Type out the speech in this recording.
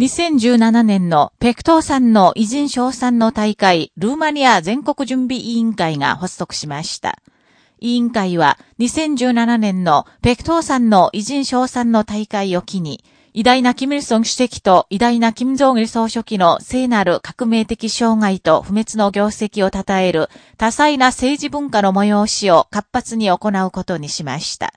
2017年のペクトーさんの偉人賞賛の大会ルーマニア全国準備委員会が発足しました。委員会は2017年のペクトーさんの偉人賞賛の大会を機に、偉大なキム・イルソン主席と偉大なキム・ジョン・イル総書記の聖なる革命的障害と不滅の業績を称える多彩な政治文化の催しを活発に行うことにしました。